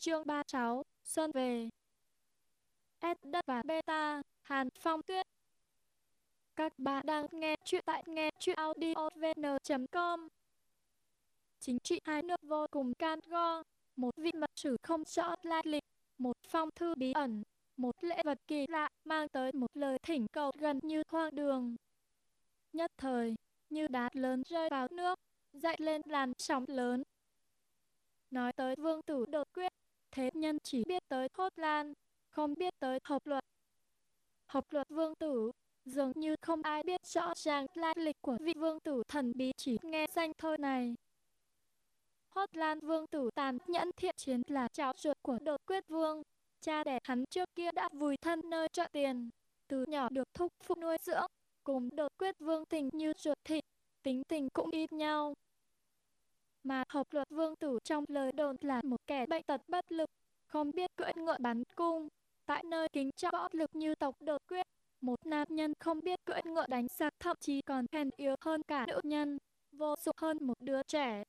Chương 36, Xuân về. S đất và beta, Hàn Phong Tuyết. Các bạn đang nghe chuyện tại nghe chuyện audiovn.com. Chính trị hai nước vô cùng can go, một vị mật sử không rõ lai lịch, một phong thư bí ẩn, một lễ vật kỳ lạ mang tới một lời thỉnh cầu gần như hoang đường. Nhất thời, như đá lớn rơi vào nước, dậy lên làn sóng lớn. Nói tới vương tử đột quyết, thế nhân chỉ biết tới Hốt Lan, không biết tới hợp luật. hợp luật vương tử, dường như không ai biết rõ ràng lai lịch của vị vương tử thần bí chỉ nghe danh thôi này. Hốt Lan vương tử tàn nhẫn thiện chiến là cháu ruột của đột quyết vương. Cha đẻ hắn trước kia đã vùi thân nơi chợ tiền, từ nhỏ được thúc phụ nuôi dưỡng, cùng đột quyết vương tình như ruột thịt, tính tình cũng ít nhau. Mà học luật vương tử trong lời đồn là một kẻ bệnh tật bất lực, không biết cưỡi ngựa bắn cung. Tại nơi kính trọng võ lực như tộc đột quyết, một nam nhân không biết cưỡi ngựa đánh giặc thậm chí còn hèn yếu hơn cả nữ nhân, vô dụng hơn một đứa trẻ.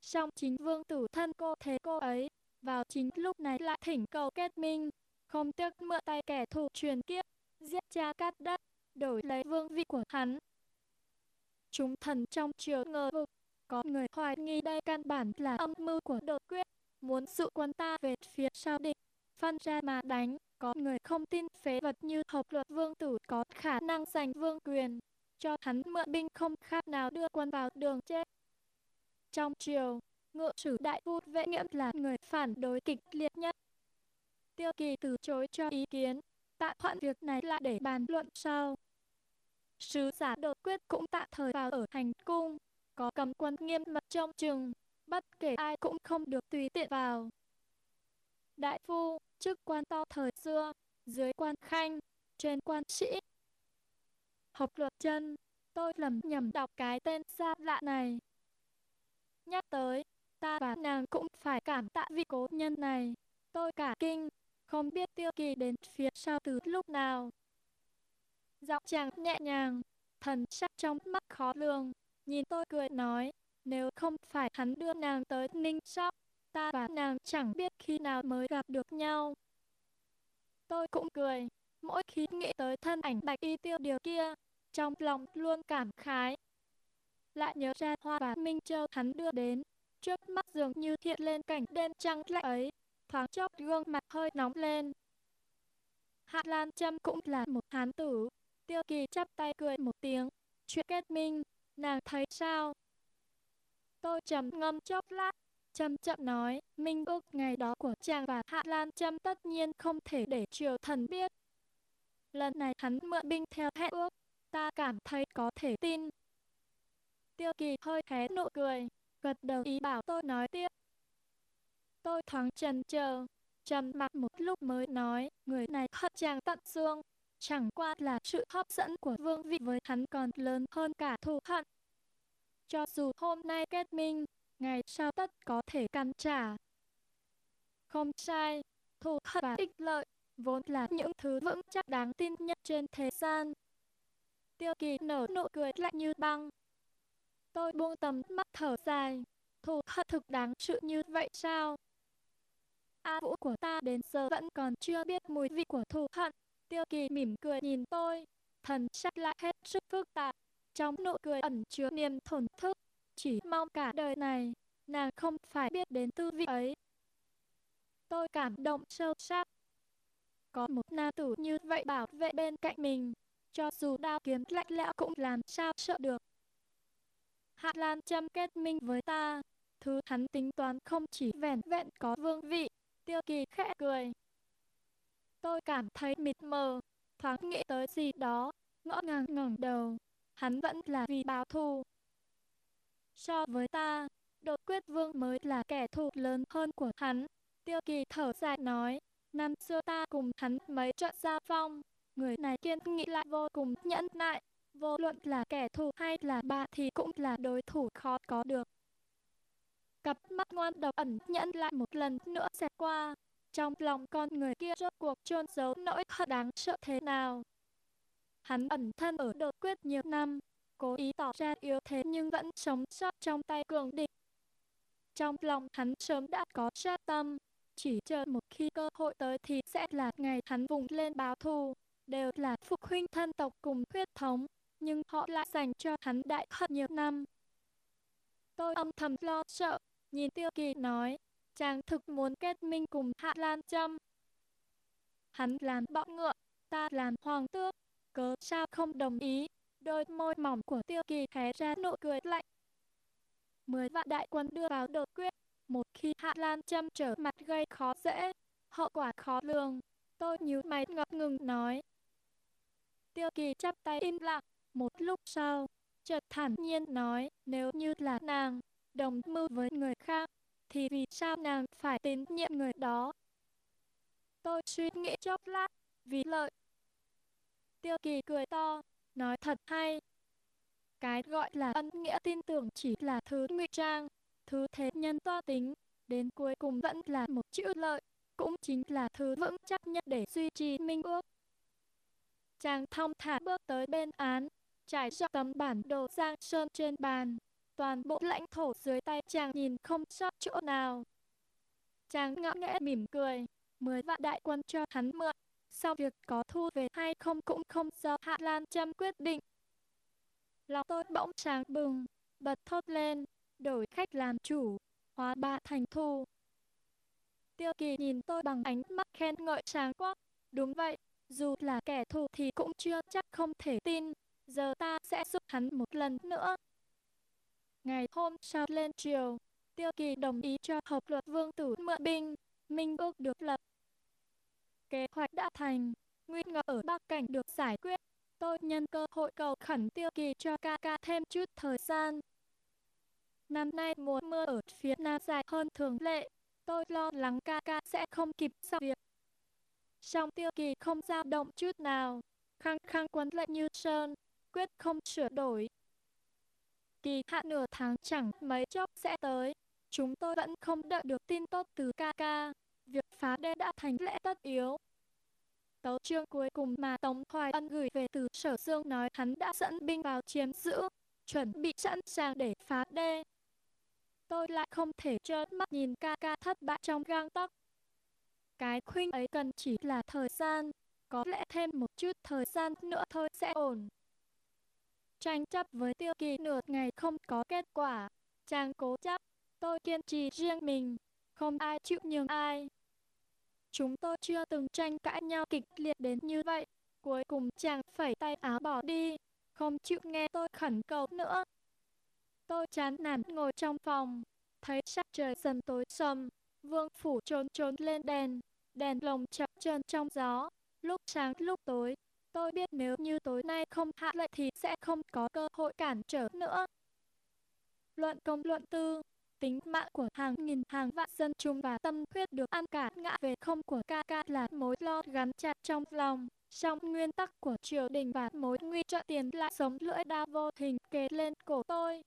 Song chính vương tử thân cô thế cô ấy, vào chính lúc này lại thỉnh cầu kết minh, không tiếc mượn tay kẻ thù truyền kiếp, giết cha cắt đất, đổi lấy vương vị của hắn. Chúng thần trong triều ngờ vực, có người hoài nghi đây căn bản là âm mưu của đột quyết, muốn dụ quân ta về phía sau địch, phân ra mà đánh. Có người không tin phế vật như hợp luật vương tử có khả năng giành vương quyền, cho hắn mượn binh không khác nào đưa quân vào đường chết. Trong triều, ngự sử đại phu vệ nghiệm là người phản đối kịch liệt nhất. Tiêu kỳ từ chối cho ý kiến, tạm hoãn việc này lại để bàn luận sau. Sứ giả đột quyết cũng tạm thời vào ở hành cung, có cầm quân nghiêm mật trong chừng, bất kể ai cũng không được tùy tiện vào. Đại phu, chức quan to thời xưa, dưới quan khanh, trên quan sĩ. Học luật chân, tôi lầm nhầm đọc cái tên xa lạ này. Nhắc tới, ta và nàng cũng phải cảm tạ vị cố nhân này. Tôi cả kinh, không biết tiêu kỳ đến phía sau từ lúc nào. Giọng chàng nhẹ nhàng, thần sắc trong mắt khó lường, nhìn tôi cười nói, nếu không phải hắn đưa nàng tới Ninh Sóc, ta và nàng chẳng biết khi nào mới gặp được nhau. Tôi cũng cười, mỗi khi nghĩ tới thân ảnh bạch y tiêu điều kia, trong lòng luôn cảm khái. Lại nhớ ra hoa và Minh Châu hắn đưa đến, trước mắt dường như hiện lên cảnh đêm trăng lạnh ấy, thoáng chốc gương mặt hơi nóng lên. Hạ Lan Trâm cũng là một hán tử, tiêu kỳ chắp tay cười một tiếng, chuyện kết minh, nàng thấy sao? Tôi trầm ngâm chốc lát, chậm chậm nói, minh ước ngày đó của chàng và Hạ Lan Trâm tất nhiên không thể để triều thần biết. Lần này hắn mượn binh theo hẹn ước, ta cảm thấy có thể tin. Tiêu kỳ hơi hé nụ cười, gật đầu ý bảo tôi nói tiếp. Tôi thoáng chần chờ, trầm mặc một lúc mới nói, người này hận chàng tận xương, chẳng qua là sự hấp dẫn của vương vị với hắn còn lớn hơn cả thù hận. Cho dù hôm nay kết minh, ngày sau tất có thể cắn trả. Không sai, thù hận và ích lợi, vốn là những thứ vững chắc đáng tin nhất trên thế gian. Tiêu kỳ nở nụ cười lạnh như băng. Tôi buông tầm mắt thở dài, thù hận thực đáng sự như vậy sao? A vũ của ta đến giờ vẫn còn chưa biết mùi vị của thù hận. Tiêu kỳ mỉm cười nhìn tôi, thần sắc lại hết sức phức tạp. Trong nụ cười ẩn chứa niềm thổn thức, chỉ mong cả đời này, nàng không phải biết đến tư vị ấy. Tôi cảm động sâu sắc. Có một nam tử như vậy bảo vệ bên cạnh mình, cho dù đao kiếm lạnh lẽo cũng làm sao sợ được. Hạ Lan châm kết minh với ta, thứ hắn tính toán không chỉ vẻn vẹn có vương vị, tiêu kỳ khẽ cười. Tôi cảm thấy mịt mờ, thoáng nghĩ tới gì đó, ngỡ ngàng ngẩng đầu, hắn vẫn là vì báo thù. So với ta, đột quyết vương mới là kẻ thù lớn hơn của hắn. Tiêu kỳ thở dài nói, năm xưa ta cùng hắn mấy trận giao phong, người này kiên nghị lại vô cùng nhẫn nại, vô luận là kẻ thù hay là bạn thì cũng là đối thủ khó có được. Cặp mắt ngoan độc ẩn nhẫn lại một lần nữa xẹt qua, trong lòng con người kia rốt cuộc chôn giấu nỗi hận đáng sợ thế nào. Hắn ẩn thân ở đột quyết nhiều năm, cố ý tỏ ra yếu thế nhưng vẫn sống sót trong tay cường địch. Trong lòng hắn sớm đã có sát tâm, chỉ chờ một khi cơ hội tới thì sẽ là ngày hắn vùng lên báo thù, đều là phục huynh thân tộc cùng huyết thống, nhưng họ lại dành cho hắn đại hận nhiều năm. Tôi âm thầm lo sợ, nhìn Tiêu Kỳ nói, chàng thực muốn kết minh cùng Hạ Lan Trâm. Hắn làm bọ ngựa, ta làm hoàng tước, cớ sao không đồng ý, đôi môi mỏng của Tiêu Kỳ hé ra nụ cười lạnh. Mười vạn đại quân đưa vào đột quyết, một khi Hạ Lan Trâm trở mặt gây khó dễ, hậu quả khó lường. Tôi nhíu mày ngập ngừng nói. Tiêu Kỳ chắp tay im lặng, một lúc sau, chợt thản nhiên nói, nếu như là nàng, đồng mưu với người khác, thì vì sao nàng phải tín nhiệm người đó? Tôi suy nghĩ chốc lát, vì lợi. Tiêu Kỳ cười to, nói thật hay. Cái gọi là ân nghĩa tin tưởng chỉ là thứ ngụy trang, thứ thế nhân to tính, đến cuối cùng vẫn là một chữ lợi, cũng chính là thứ vững chắc nhất để duy trì minh ước. Chàng thong thả bước tới bên án, trải rộng tấm bản đồ Giang Sơn trên bàn. Toàn bộ lãnh thổ dưới tay chàng nhìn không sót chỗ nào. Chàng ngạo nghễ mỉm cười, mười vạn đại quân cho hắn mượn. Sau việc có thu về hay không cũng không do Hạ Lan Trâm quyết định. Lòng tôi bỗng sáng bừng, bật thốt lên, đổi khách làm chủ, hóa ba thành thù. Tiêu kỳ nhìn tôi bằng ánh mắt khen ngợi sáng quắc. Đúng vậy, dù là kẻ thù thì cũng chưa chắc không thể tin. Giờ ta sẽ giúp hắn một lần nữa. Ngày hôm sau lên triều, Tiêu Kỳ đồng ý cho hợp luật vương tử mượn binh, minh ước được lập. Kế hoạch đã thành, nguyên ngờ ở Bắc Cảnh được giải quyết. Tôi nhân cơ hội cầu khẩn Tiêu Kỳ cho ca ca thêm chút thời gian. Năm nay mùa mưa ở phía nam dài hơn thường lệ, tôi lo lắng ca ca sẽ không kịp xong việc. Song Tiêu Kỳ không dao động chút nào, khăng khăng quấn lệnh như sơn, quyết không sửa đổi. Kỳ hạn nửa tháng chẳng mấy chốc sẽ tới, chúng tôi vẫn không đợi được tin tốt từ ca ca. Việc phá đê đã thành lẽ tất yếu. Tấu chương cuối cùng mà Tống Hoài Ân gửi về từ Sở Dương nói hắn đã dẫn binh vào chiếm giữ, chuẩn bị sẵn sàng để phá đê. Tôi lại không thể trơ mắt nhìn ca ca thất bại trong gang tóc. Cái khuynh ấy cần chỉ là thời gian, có lẽ thêm một chút thời gian nữa thôi sẽ ổn. Tranh chấp với tiêu kỳ nửa ngày không có kết quả, chàng cố chấp, tôi kiên trì riêng mình, không ai chịu nhường ai. Chúng tôi chưa từng tranh cãi nhau kịch liệt đến như vậy, cuối cùng chàng phẩy tay áo bỏ đi, không chịu nghe tôi khẩn cầu nữa. Tôi chán nản ngồi trong phòng, thấy sắc trời dần tối sầm, vương phủ trốn trốn lên đèn, đèn lồng chập chờn trong gió, lúc sáng lúc tối. Tôi biết nếu như tối nay không hạ lệnh thì sẽ không có cơ hội cản trở nữa. Luận công luận tư, tính mạng của hàng nghìn hàng vạn dân chúng và tâm huyết được ăn cả ngã về không của ca ca là mối lo gắn chặt trong lòng. Trong nguyên tắc của triều đình và mối nguy trợ tiền lại sống lưỡi đao vô hình kề lên cổ tôi.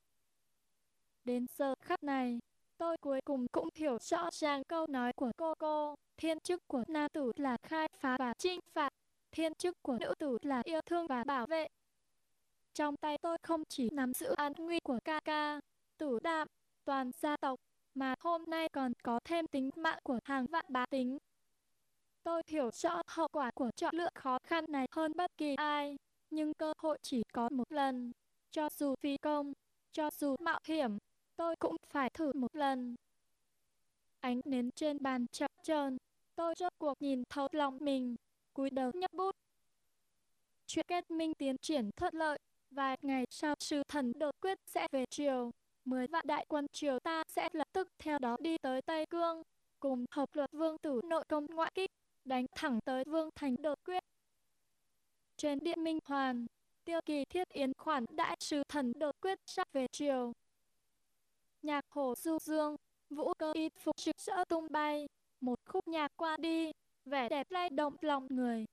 Đến giờ khắc này, tôi cuối cùng cũng hiểu rõ ràng câu nói của cô cô. Thiên chức của nam tử là khai phá và chinh phạt, thiên chức của nữ tử là yêu thương và bảo vệ. Trong tay tôi không chỉ nắm giữ an nguy của ca ca, tử đạm, toàn gia tộc, mà hôm nay còn có thêm tính mạng của hàng vạn bá tính. Tôi hiểu rõ hậu quả của chọn lựa khó khăn này hơn bất kỳ ai, nhưng cơ hội chỉ có một lần. Cho dù phi công, cho dù mạo hiểm, tôi cũng phải thử một lần. Ánh nến trên bàn chập chờn, tôi rốt cuộc nhìn thấu lòng mình, cúi đầu nhấp bút. Chuyện kết minh tiến triển thuận lợi, vài ngày sau sư thần đột quyết sẽ về triều. Mười vạn đại quân triều ta sẽ lập tức theo đó đi tới Tây Cương, cùng hợp luật vương tử nội công ngoại kích, đánh thẳng tới vương thành đột quyết. Trên điện Minh Hoàn, tiêu kỳ thiết yến khoản đại sứ thần đột quyết sắp về triều. Nhạc hồ du dương, vũ cơ y phục trực sỡ tung bay, một khúc nhạc qua đi, vẻ đẹp lay động lòng người.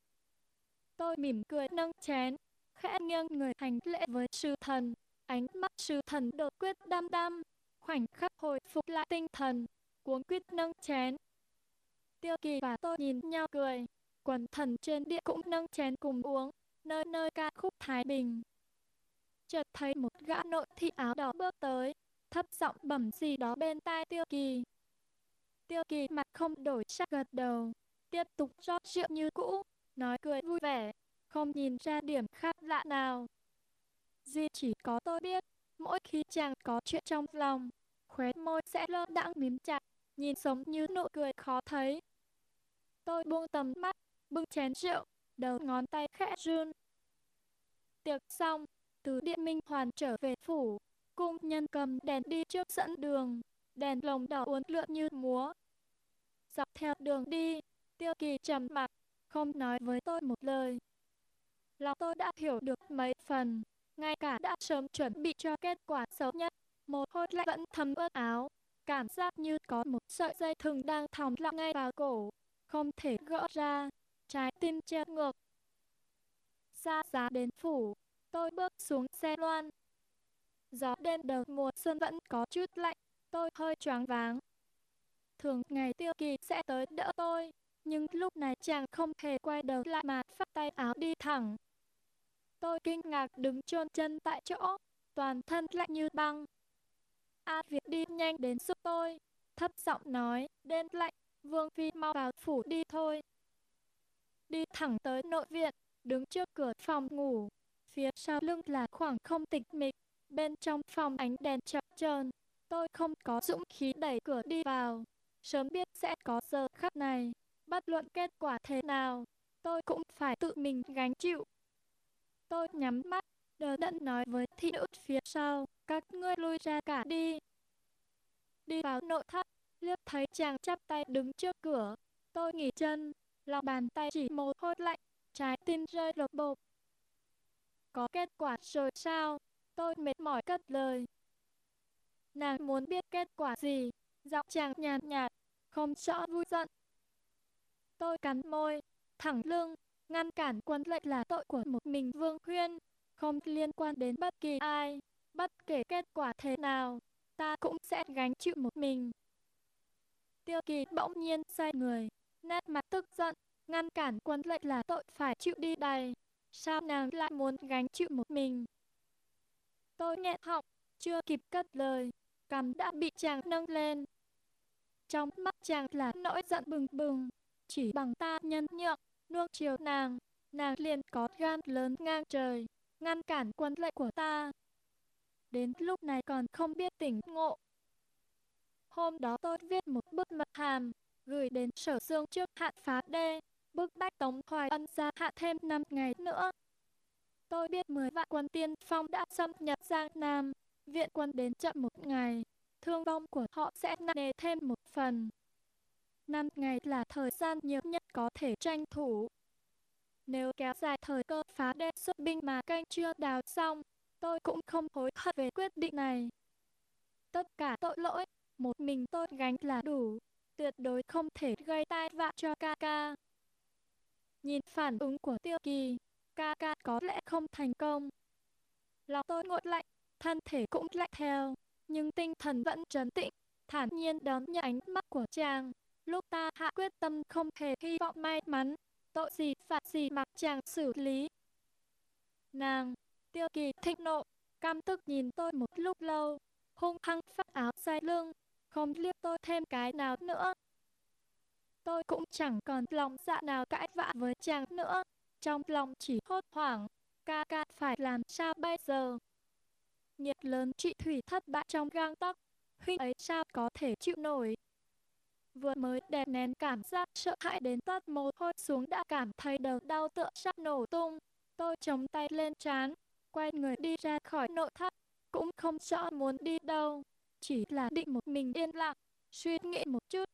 Tôi mỉm cười nâng chén, khẽ nghiêng người hành lễ với sư thần, ánh mắt sư thần đột quyết đăm đăm, khoảnh khắc hồi phục lại tinh thần, cuống quyết nâng chén. Tiêu kỳ và tôi nhìn nhau cười, quần thần trên địa cũng nâng chén cùng uống, nơi nơi ca khúc Thái Bình. Chợt thấy một gã nội thị áo đỏ bước tới, thấp giọng bẩm gì đó bên tai Tiêu Kỳ. Tiêu Kỳ mặt không đổi sắc gật đầu, tiếp tục rót rượu như cũ, nói cười vui vẻ, không nhìn ra điểm khác lạ nào. Duy chỉ có tôi biết, mỗi khi chàng có chuyện trong lòng, khóe môi sẽ lơ đãng mím chặt, nhìn sống như nụ cười khó thấy. Tôi buông tầm mắt, bưng chén rượu, đầu ngón tay khẽ run. Tiệc xong, từ Điện Minh Hoàn trở về phủ, cung nhân cầm đèn đi trước dẫn đường, đèn lồng đỏ uốn lượn như múa. Dọc theo đường đi, Tiêu Kỳ trầm mặc, không nói với tôi một lời. Lòng tôi đã hiểu được mấy phần, ngay cả đã sớm chuẩn bị cho kết quả xấu nhất. Một hôi lại vẫn thấm ướt áo, cảm giác như có một sợi dây thừng đang thòng lọng ngay vào cổ, không thể gỡ ra, trái tim treo ngược. Xa giá đến phủ, tôi bước xuống xe loan. Gió đêm đầu mùa xuân vẫn có chút lạnh, tôi hơi choáng váng. Thường ngày tiêu kỳ sẽ tới đỡ tôi, nhưng lúc này chàng không hề quay đầu lại mà phát tay áo đi thẳng. Tôi kinh ngạc đứng chôn chân tại chỗ, toàn thân lạnh như băng. A Việt đi nhanh đến giúp tôi, thấp giọng nói, đen lạnh, Vương Phi mau vào phủ đi thôi. Đi thẳng tới nội viện, đứng trước cửa phòng ngủ, phía sau lưng là khoảng không tịch mịch, bên trong phòng ánh đèn chập chờn. Tôi không có dũng khí đẩy cửa đi vào, sớm biết sẽ có giờ khắc này, bất luận kết quả thế nào, tôi cũng phải tự mình gánh chịu. Tôi nhắm mắt, đờ đẫn nói với thị nữ phía sau, các ngươi lui ra cả đi. Đi vào nội thất, liếc thấy chàng chắp tay đứng trước cửa, tôi nghỉ chân, lòng bàn tay chỉ mồ hôi lạnh, trái tim rơi lột bột. Có kết quả rồi sao? Tôi mệt mỏi cất lời. Nàng muốn biết kết quả gì? Giọng chàng nhàn nhạt, nhạt, không rõ vui giận. Tôi cắn môi, thẳng lưng, ngăn cản quân lệnh là tội của một mình Vương Huyên, không liên quan đến bất kỳ ai. Bất kể kết quả thế nào, ta cũng sẽ gánh chịu một mình. Tiêu kỳ bỗng nhiên xoay người, nét mặt tức giận, ngăn cản quân lệnh là tội phải chịu đi đầy. Sao nàng lại muốn gánh chịu một mình? Tôi nghẹn họng, chưa kịp cất lời, cằm đã bị chàng nâng lên. Trong mắt chàng là nỗi giận bừng bừng, chỉ bằng ta nhân nhượng, nuông chiều nàng, nàng liền có gan lớn ngang trời, ngăn cản quân lệnh của ta. Đến lúc này còn không biết tỉnh ngộ. Hôm đó tôi viết một bức mật hàm, gửi đến sở dương trước hạn phá đê, bức bách Tống Hoài Ân ra hạn thêm 5 ngày nữa. Tôi biết 10 vạn quân tiên phong đã xâm nhập Giang Nam, viện quân đến chậm một ngày, thương vong của họ sẽ nặng nề thêm một phần. 5 ngày là thời gian nhiều nhất có thể tranh thủ. Nếu kéo dài thời cơ phá đê xuất binh mà canh chưa đào xong, tôi cũng không hối hận về quyết định này. Tất cả tội lỗi, một mình tôi gánh là đủ, tuyệt đối không thể gây tai vạ cho ca ca. Nhìn phản ứng của tiêu kỳ, ca ca có lẽ không thành công. Lòng tôi ngội lạnh, thân thể cũng lạnh theo, nhưng tinh thần vẫn trấn tĩnh, thản nhiên đón nhận ánh mắt của chàng. Lúc ta hạ quyết tâm không hề hy vọng may mắn, tội gì phạt gì mặc chàng xử lý. Nàng, tiêu kỳ thịnh nộ, cam tức nhìn tôi một lúc lâu, hung hăng phát áo dài lưng, không liếc tôi thêm cái nào nữa. Tôi cũng chẳng còn lòng dạ nào cãi vã với chàng nữa, trong lòng chỉ hốt hoảng, ca ca phải làm sao bây giờ. Nhiệt lớn chị Thủy thất bại trong gang tắc, huynh ấy sao có thể chịu nổi. Vừa mới đè nén cảm giác sợ hãi đến toát mồ hôi xuống đã cảm thấy đầu đau tựa sắp nổ tung. Tôi chống tay lên trán, quay người đi ra khỏi nội thất, cũng không rõ muốn đi đâu, chỉ là định một mình yên lặng, suy nghĩ một chút.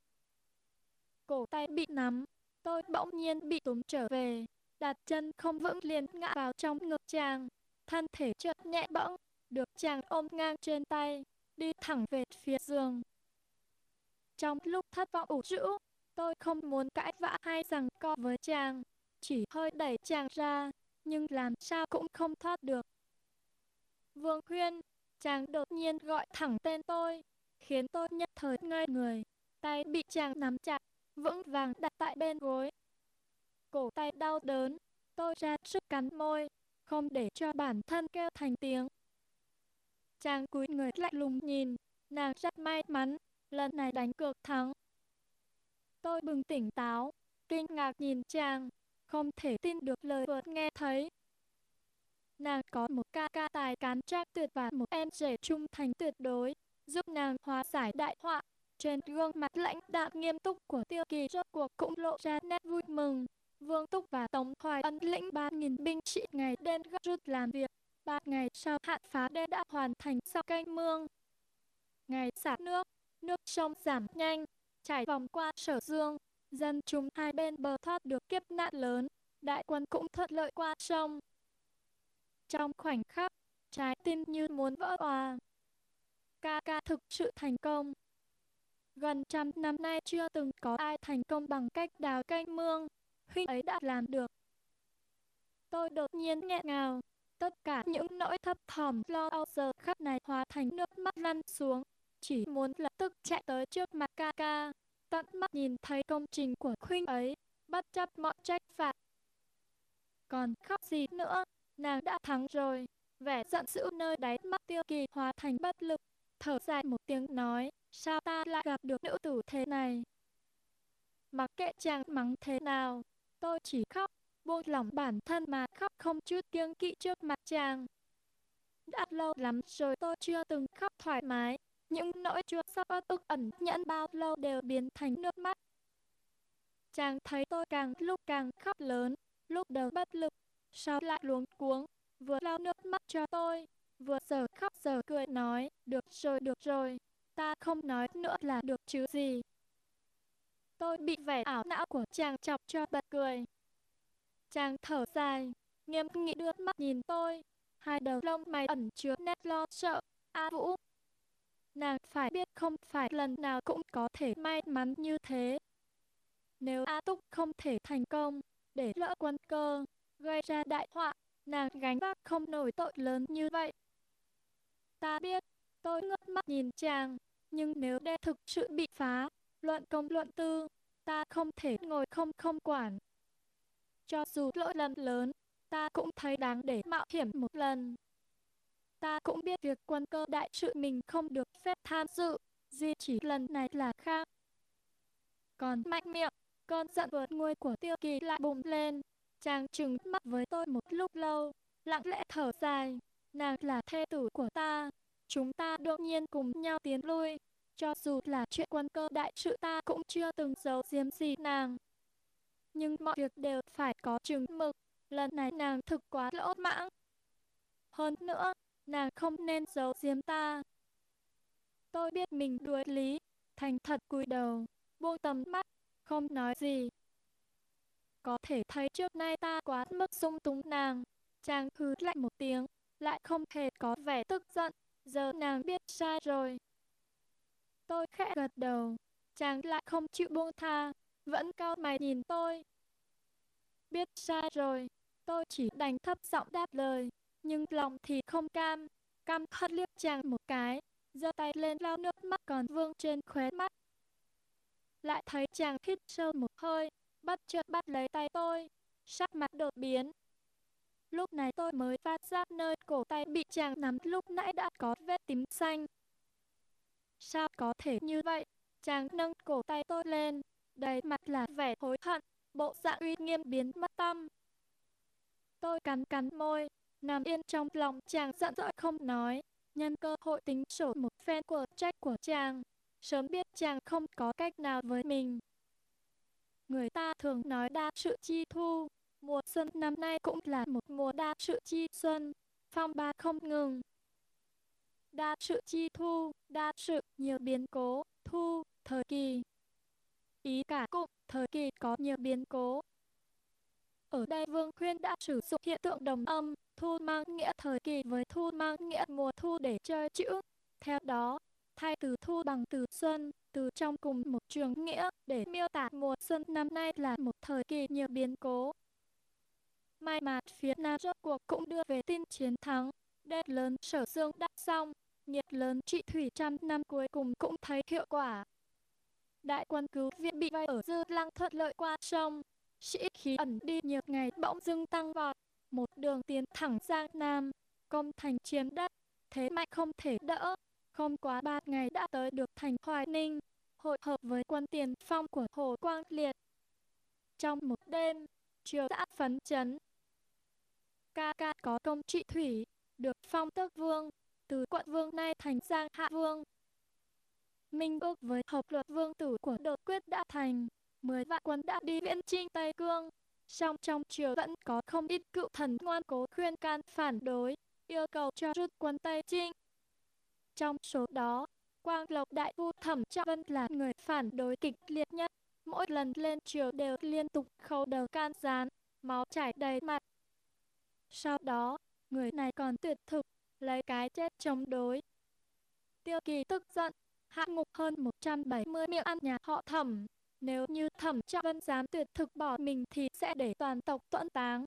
Cổ tay bị nắm, tôi bỗng nhiên bị túm trở về, đặt chân không vững liền ngã vào trong ngực chàng, thân thể chợt nhẹ bỗng được chàng ôm ngang trên tay, đi thẳng về phía giường. Trong lúc thất vọng ủ rũ, tôi không muốn cãi vã hay rằng co với chàng, chỉ hơi đẩy chàng ra, nhưng làm sao cũng không thoát được. Vương Huyên, chàng đột nhiên gọi thẳng tên tôi, khiến tôi nhất thời ngây người, tay bị chàng nắm chặt, vững vàng đặt tại bên gối. Cổ tay đau đớn, tôi ra sức cắn môi, không để cho bản thân kêu thành tiếng. Chàng cúi người lạnh lùng nhìn, nàng rất may mắn, lần này đánh cược thắng. Tôi bừng tỉnh táo, kinh ngạc nhìn chàng, không thể tin được lời vừa nghe thấy. Nàng có một ca ca tài cán trác tuyệt và một em rể trung thành tuyệt đối, giúp nàng hóa giải đại họa. Trên gương mặt lãnh đạm nghiêm túc của tiêu kỳ rốt cuộc cũng lộ ra nét vui mừng. Vương Túc và Tống Hoài ân lĩnh 3.000 binh sĩ ngày đêm gấp rút làm việc. Ba ngày sau hạn phá đê đã hoàn thành sau canh mương. Ngày xả nước, nước sông giảm nhanh, chảy vòng qua sở dương. Dân chúng hai bên bờ thoát được kiếp nạn lớn, đại quân cũng thuận lợi qua sông. Trong khoảnh khắc, trái tim như muốn vỡ òa. Ca ca thực sự thành công. Gần trăm năm nay chưa từng có ai thành công bằng cách đào canh mương. Huynh ấy đã làm được. Tôi đột nhiên nghẹn ngào. Tất cả những nỗi thấp thỏm lo âu giờ khắc này hóa thành nước mắt lăn xuống. Chỉ muốn lập tức chạy tới trước mặt ca ca. Tận mắt nhìn thấy công trình của khuynh ấy. Bất chấp mọi trách phạt. Còn khóc gì nữa, nàng đã thắng rồi. Vẻ giận dữ nơi đáy mắt tiêu kỳ hóa thành bất lực. Thở dài một tiếng nói, sao ta lại gặp được nữ tử thế này? Mặc kệ chàng mắng thế nào, tôi chỉ khóc, buông lòng bản thân mà khóc không chút kiêng kỵ trước mặt chàng. Đã lâu lắm rồi tôi chưa từng khóc thoải mái, những nỗi chua xót ức ẩn nhẫn bao lâu đều biến thành nước mắt. Chàng thấy tôi càng lúc càng khóc lớn, lúc đầu bất lực, sau lại luống cuống, vừa lau nước mắt cho tôi, vừa giờ khóc giờ cười nói, được rồi được rồi, ta không nói nữa là được chứ gì. Tôi bị vẻ ảo não của chàng chọc cho bật cười. Chàng thở dài, nghiêm nghị đưa mắt nhìn tôi, hai đầu lông mày ẩn chứa nét lo sợ, A Vũ. Nàng phải biết không phải lần nào cũng có thể may mắn như thế. Nếu A Túc không thể thành công, để lỡ quân cơ, gây ra đại họa, nàng gánh vác không nổi tội lớn như vậy. Ta biết, tôi ngước mắt nhìn chàng, nhưng nếu đe thực sự bị phá, luận công luận tư, ta không thể ngồi không không quản. Cho dù lỗi lầm lớn, ta cũng thấy đáng để mạo hiểm một lần. Ta cũng biết việc quân cơ đại sự mình không được phép tham dự, duy chỉ lần này là khác. Còn mạnh miệng, con giận vượt nguôi của tiêu kỳ lại bùng lên. Chàng trừng mắt với tôi một lúc lâu, lặng lẽ thở dài. Nàng là thê tử của ta, chúng ta đột nhiên cùng nhau tiến lui. Cho dù là chuyện quân cơ đại sự ta cũng chưa từng giấu giếm gì nàng. Nhưng mọi việc đều phải có chừng mực, lần này nàng thực quá lỗ mãng. Hơn nữa, nàng không nên giấu giếm ta. Tôi biết mình đuối lý, thành thật cúi đầu, buông tầm mắt, không nói gì. Có thể thấy trước nay ta quá mức sung túng nàng, chàng hứ lạnh một tiếng, lại không hề có vẻ tức giận, giờ nàng biết sai rồi. Tôi khẽ gật đầu, chàng lại không chịu buông tha, vẫn cao mày nhìn tôi. Biết sai rồi, tôi chỉ đành thấp giọng đáp lời, nhưng lòng thì không cam, cam hất liếc chàng một cái, giơ tay lên lau nước mắt còn vương trên khóe mắt. Lại thấy chàng hít sâu một hơi, bắt chợt bắt lấy tay tôi, sắc mặt đột biến. Lúc này tôi mới phát giác nơi cổ tay bị chàng nắm lúc nãy đã có vết tím xanh. Sao có thể như vậy? Chàng nâng cổ tay tôi lên, đầy mặt là vẻ hối hận, bộ dạng uy nghiêm biến mất tâm. Tôi cắn cắn môi, nằm yên trong lòng chàng giận dỗi không nói, nhân cơ hội tính sổ một phen của trách của chàng. Sớm biết chàng không có cách nào với mình. Người ta thường nói đa sự chi thu, mùa xuân năm nay cũng là một mùa đa sự chi xuân, phong ba không ngừng. Đa sự chi thu, đa sự nhiều biến cố, thu, thời kỳ. Ý cả cụm, thời kỳ có nhiều biến cố. Ở đây Vương Khuyên đã sử dụng hiện tượng đồng âm, thu mang nghĩa thời kỳ với thu mang nghĩa mùa thu để chơi chữ. Theo đó, thay từ thu bằng từ xuân, từ trong cùng một trường nghĩa để miêu tả mùa xuân năm nay là một thời kỳ nhiều biến cố. May mà phía Nam rốt cuộc cũng đưa về tin chiến thắng, đêm lớn sở dương đắc xong, nhiệt lớn trị thủy trăm năm cuối cùng cũng thấy hiệu quả. Đại quân cứu viện bị vây ở dư lăng thuận lợi qua sông, sĩ khí ẩn đi nhiều ngày bỗng dưng tăng vọt, một đường tiến thẳng Giang Nam, công thành chiếm đất, thế mạnh không thể đỡ, không quá ba ngày đã tới được thành Hoài Ninh, hội hợp với quân tiền phong của Hồ Quang Liệt. Trong một đêm, triều đã phấn chấn. Ca ca có công trị thủy, được phong tước vương, từ quận vương nay thành giang hạ vương. Minh ước với hợp luật vương tử của đột quyết đã thành, mười vạn quân đã đi viễn chinh Tây Cương. Song trong triều vẫn có không ít cựu thần ngoan cố khuyên can phản đối, yêu cầu cho rút quân Tây Trinh. Trong số đó, Quang Lộc Đại Phu Thẩm Trọng Vân là người phản đối kịch liệt nhất. Mỗi lần lên triều đều liên tục khâu đầu can gián, máu chảy đầy mặt. Sau đó, người này còn tuyệt thực, lấy cái chết chống đối. Tiêu kỳ tức giận, hạ ngục hơn 170 miệng ăn nhà họ thẩm. Nếu như thẩm trọng vân dám tuyệt thực bỏ mình thì sẽ để toàn tộc tuẫn táng.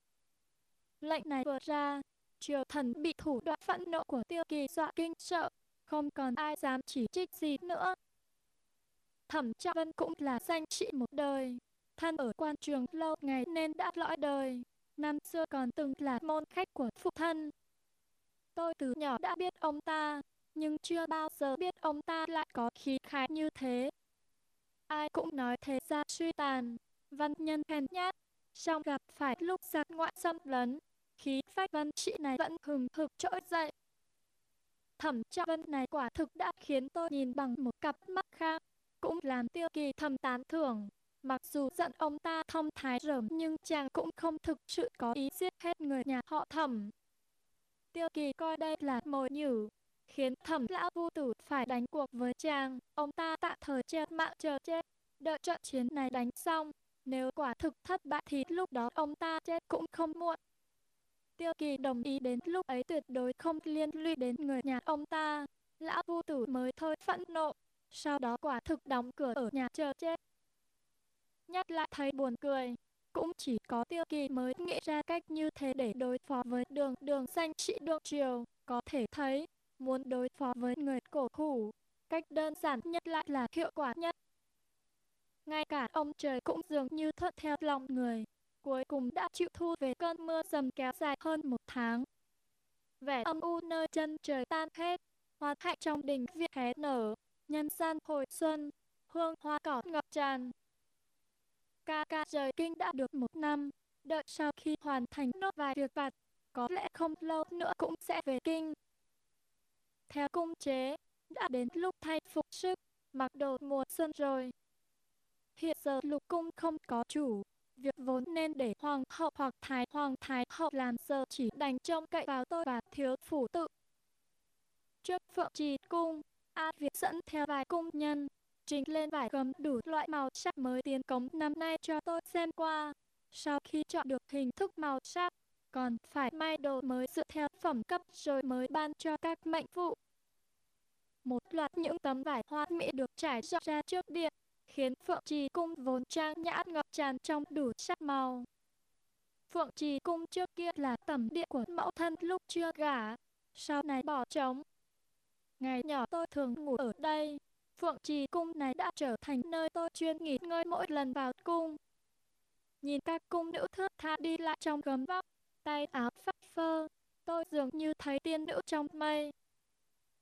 Lệnh này vừa ra, triều thần bị thủ đoạn phẫn nộ của tiêu kỳ dọa kinh sợ, không còn ai dám chỉ trích gì nữa. Thẩm Trọng Vân cũng là danh sĩ một đời, thân ở quan trường lâu ngày nên đã lõi đời, năm xưa còn từng là môn khách của phụ thân. Tôi từ nhỏ đã biết ông ta, nhưng chưa bao giờ biết ông ta lại có khí khái như thế. Ai cũng nói thế ra suy tàn, văn nhân hèn nhát, song gặp phải lúc giặc ngoại xâm lấn, khí phách văn sĩ này vẫn hừng hực trỗi dậy. Thẩm trọng vân này quả thực đã khiến tôi nhìn bằng một cặp mắt khác, cũng làm tiêu kỳ thầm tán thưởng. Mặc dù giận ông ta thông thái rởm nhưng chàng cũng không thực sự có ý giết hết người nhà họ thẩm. Tiêu kỳ coi đây là mồi nhử, khiến thẩm lão vu tử phải đánh cuộc với chàng. Ông ta tạm thời che mạng chờ chết, đợi trận chiến này đánh xong. Nếu quả thực thất bại thì lúc đó ông ta chết cũng không muộn. Tiêu kỳ đồng ý đến lúc ấy tuyệt đối không liên lụy đến người nhà ông ta. Lão vu tử mới thôi phẫn nộ, sau đó quả thực đóng cửa ở nhà chờ chết. Nhắc lại thấy buồn cười, cũng chỉ có tiêu kỳ mới nghĩ ra cách như thế để đối phó với đường đường danh trị đường triều. Có thể thấy, muốn đối phó với người cổ hủ, cách đơn giản nhất lại là hiệu quả nhất. Ngay cả ông trời cũng dường như thuận theo lòng người, cuối cùng đã chịu thu về cơn mưa dầm kéo dài hơn một tháng. Vẻ âm u nơi chân trời tan hết, hoa hạnh trong đình viện hé nở, nhân gian hồi xuân, hương hoa cỏ ngập tràn. Ca ca rời kinh đã được một năm, đợi sau khi hoàn thành nốt vài việc vặt, có lẽ không lâu nữa cũng sẽ về kinh. Theo cung chế, đã đến lúc thay phục sức, mặc đồ mùa xuân rồi. Hiện giờ lục cung không có chủ, việc vốn nên để hoàng hậu hoặc thái hoàng thái hậu làm giờ chỉ đành trông cậy vào tôi và thiếu phủ tự. Trước phượng trì cung, A Việt dẫn theo vài cung nhân, trình lên vải gấm đủ loại màu sắc mới tiến cống năm nay cho tôi xem qua. Sau khi chọn được hình thức màu sắc, còn phải may đồ mới dựa theo phẩm cấp rồi mới ban cho các mệnh vụ. Một loạt những tấm vải hoa mỹ được trải rộng ra trước điện, khiến Phượng Trì Cung vốn trang nhã ngập tràn trong đủ sắc màu. Phượng Trì Cung trước kia là tầm điện của mẫu thân lúc chưa gả, sau này bỏ trống. Ngày nhỏ tôi thường ngủ ở đây, Phượng Trì Cung này đã trở thành nơi tôi chuyên nghỉ ngơi mỗi lần vào cung. Nhìn các cung nữ thước tha đi lại trong gấm vóc, tay áo phất phơ, tôi dường như thấy tiên nữ trong mây.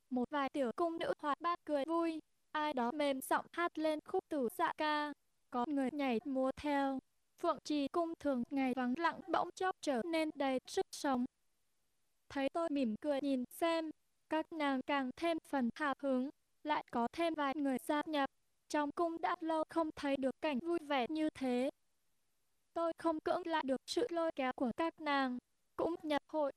Một vài tiểu cung nữ hoạt bát cười vui, ai đó mềm giọng hát lên khúc tử dạ ca, có người nhảy múa theo. Phượng trì cung thường ngày vắng lặng bỗng chốc trở nên đầy sức sống. Thấy tôi mỉm cười nhìn xem, các nàng càng thêm phần hào hứng, lại có thêm vài người gia nhập. Trong cung đã lâu không thấy được cảnh vui vẻ như thế. Tôi không cưỡng lại được sự lôi kéo của các nàng, cũng nhập hội.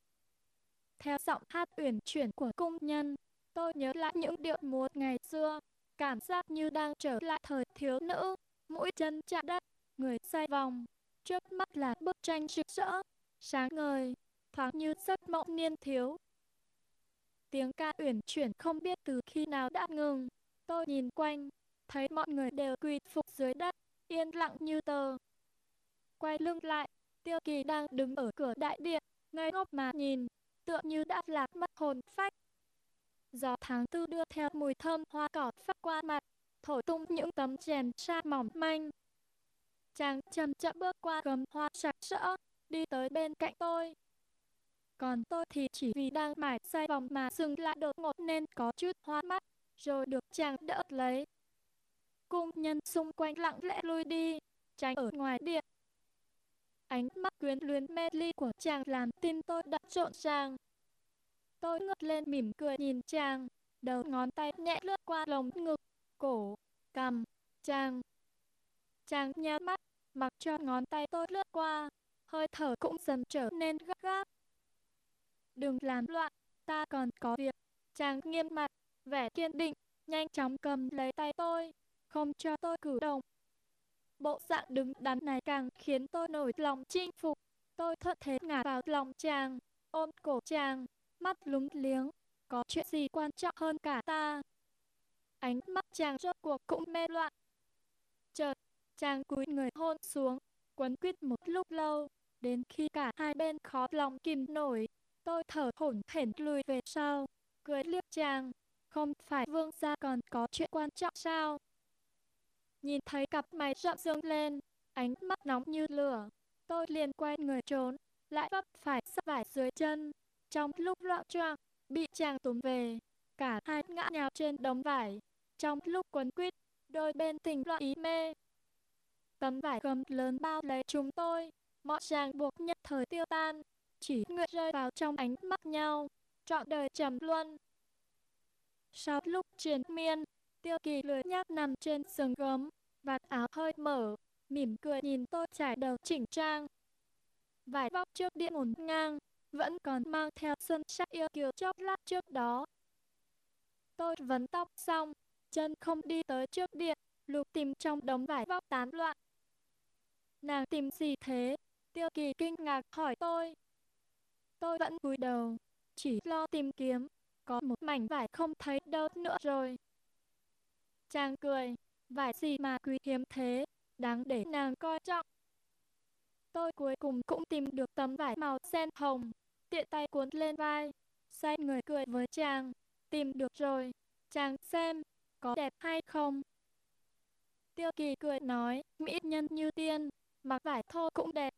Theo giọng hát uyển chuyển của cung nhân, tôi nhớ lại những điệu múa ngày xưa, cảm giác như đang trở lại thời thiếu nữ, mũi chân chạm đất, người xoay vòng. Trước mắt là bức tranh rực rỡ, sáng ngời, thoáng như giấc mộng niên thiếu. Tiếng ca uyển chuyển không biết từ khi nào đã ngừng. Tôi nhìn quanh, thấy mọi người đều quỳ phục dưới đất, yên lặng như tờ. Quay lưng lại, Tiêu Kỳ đang đứng ở cửa đại điện, ngây ngốc mà nhìn, tựa như đã lạc mất hồn phách. Gió tháng tư đưa theo mùi thơm hoa cỏ phát qua mặt, thổi tung những tấm chèn sa mỏng manh. Chàng chậm chậm bước qua gầm hoa sặc sỡ, đi tới bên cạnh tôi. còn tôi thì chỉ vì đang mải xoay vòng mà dừng lại đột ngột nên có chút hoa mắt, rồi được chàng đỡ lấy. Cung nhân xung quanh lặng lẽ lui đi, tránh ở ngoài điện. Ánh mắt quyến luyến mê ly của chàng làm tim tôi đập trộn ràng. Tôi ngước lên mỉm cười nhìn chàng, đầu ngón tay nhẹ lướt qua lồng ngực, cổ, cằm, chàng. Chàng nhắm mắt, mặc cho ngón tay tôi lướt qua, hơi thở cũng dần trở nên gấp gáp. Đừng làm loạn, ta còn có việc. Chàng nghiêm mặt, vẻ kiên định, nhanh chóng cầm lấy tay tôi, không cho tôi cử động. Bộ dạng đứng đắn này càng khiến tôi nổi lòng chinh phục. Tôi thuận thế ngả vào lòng chàng, ôm cổ chàng, mắt lúng liếng. Có chuyện gì quan trọng hơn cả ta? Ánh mắt chàng rốt cuộc cũng mê loạn. Chợt, chàng cúi người hôn xuống, quấn quýt một lúc lâu, đến khi cả hai bên khó lòng kìm nổi. Tôi thở hổn hển lùi về sau, cười liếc chàng. Không phải vương gia còn có chuyện quan trọng sao? Nhìn thấy cặp mày rậm dương lên, ánh mắt nóng như lửa. Tôi liền quay người trốn, lại vấp phải sắp vải dưới chân. Trong lúc loạn choạng, bị chàng túm về, cả hai ngã nhào trên đống vải. Trong lúc quấn quýt, đôi bên tình loạn ý mê. Tấm vải gầm lớn bao lấy chúng tôi, mọi ràng buộc nhất thời tiêu tan, chỉ nguyện rơi vào trong ánh mắt nhau, trọn đời trầm luân. Sau lúc triền miên, tiêu kỳ lười nhác nằm trên giường gấm, vạt áo hơi mở, mỉm cười nhìn tôi trải đầu chỉnh trang. Vải vóc trước điện ngổn ngang, vẫn còn mang theo xuân sắc yêu kiều chốc lát trước đó. Tôi vấn tóc xong, chân không đi tới trước điện, lục tìm trong đống vải vóc tán loạn. Nàng tìm gì thế? Tiêu kỳ kinh ngạc hỏi tôi. Tôi vẫn cúi đầu, chỉ lo tìm kiếm, có một mảnh vải không thấy đâu nữa rồi. Chàng cười, vải gì mà quý hiếm thế, đáng để nàng coi trọng. Tôi cuối cùng cũng tìm được tấm vải màu sen hồng, tiện tay cuốn lên vai, xoay người cười với chàng, tìm được rồi, chàng xem, có đẹp hay không? Tiêu kỳ cười nói, mỹ nhân như tiên, mặc vải thô cũng đẹp.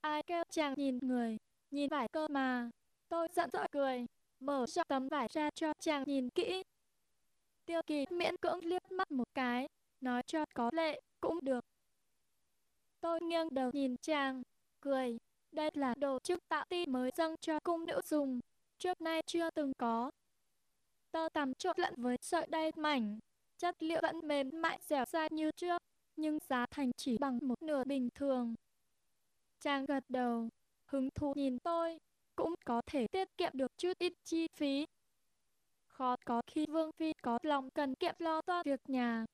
Ai kêu chàng nhìn người, nhìn vải cơ mà. Tôi giận dỗi cười, mở rộng tấm vải ra cho chàng nhìn kỹ. Tiêu kỳ miễn cưỡng liếc mắt một cái, nói cho có lệ, cũng được. Tôi nghiêng đầu nhìn chàng, cười, đây là đồ chức tạo ti mới dâng cho cung nữ dùng, trước nay chưa từng có. Tơ tằm trộn lẫn với sợi đay mảnh, chất liệu vẫn mềm mại dẻo dai như trước, nhưng giá thành chỉ bằng một nửa bình thường. Chàng gật đầu, hứng thú nhìn tôi, cũng có thể tiết kiệm được chút ít chi phí. Khó có khi Vương Phi có lòng cần kiệm lo toan việc nhà.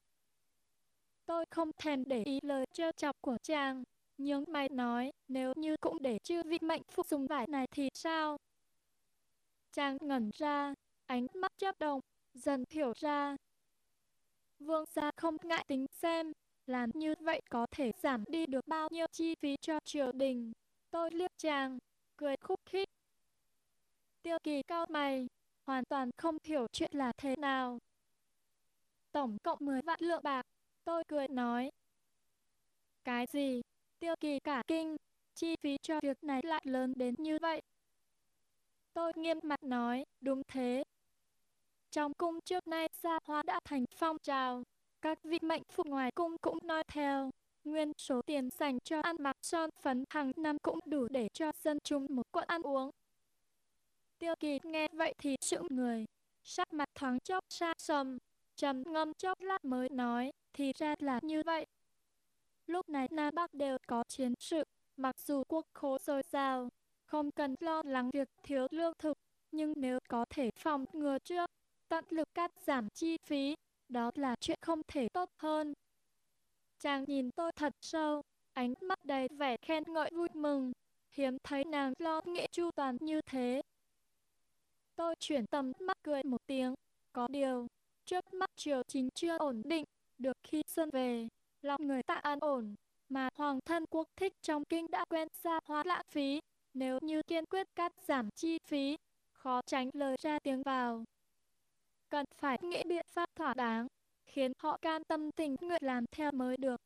Tôi không thèm để ý lời trêu chọc của chàng, nhưng mày nói nếu như cũng để chư vị mệnh phục dùng vải này thì sao? Chàng ngẩn ra, ánh mắt chớp động, dần hiểu ra. Vương gia không ngại tính xem, làm như vậy có thể giảm đi được bao nhiêu chi phí cho triều đình. Tôi liếc chàng, cười khúc khích. Tiêu kỳ cao mày, hoàn toàn không hiểu chuyện là thế nào. Tổng cộng 10 vạn lượng bạc, tôi cười nói. Cái gì? Tiêu kỳ cả kinh, chi phí cho việc này lại lớn đến như vậy. Tôi nghiêm mặt nói, đúng thế. Trong cung trước nay xa hoa đã thành phong trào, các vị mệnh phụ ngoài cung cũng nói theo. Nguyên số tiền dành cho ăn mặc son phấn hàng năm cũng đủ để cho dân chúng một quận ăn uống. Tiêu kỳ nghe vậy thì sững người, sắc mặt thoáng chốc xa sầm, trầm ngâm chốc lát mới nói, thì ra là như vậy. Lúc này Nam Bắc đều có chiến sự, mặc dù quốc khố dồi dào, không cần lo lắng việc thiếu lương thực, nhưng nếu có thể phòng ngừa trước, tận lực cắt giảm chi phí, đó là chuyện không thể tốt hơn. Chàng nhìn tôi thật sâu, ánh mắt đầy vẻ khen ngợi vui mừng, hiếm thấy nàng lo nghĩ chu toàn như thế. Tôi chuyển tầm mắt cười một tiếng, có điều, trước mắt triều chính chưa ổn định, được khi xuân về, lòng người ta an ổn, mà hoàng thân quốc thích trong kinh đã quen xa hoa lãng phí, nếu như kiên quyết cắt giảm chi phí, khó tránh lời ra tiếng vào. Cần phải nghĩ biện pháp thỏa đáng, khiến họ can tâm tình nguyện làm theo mới được.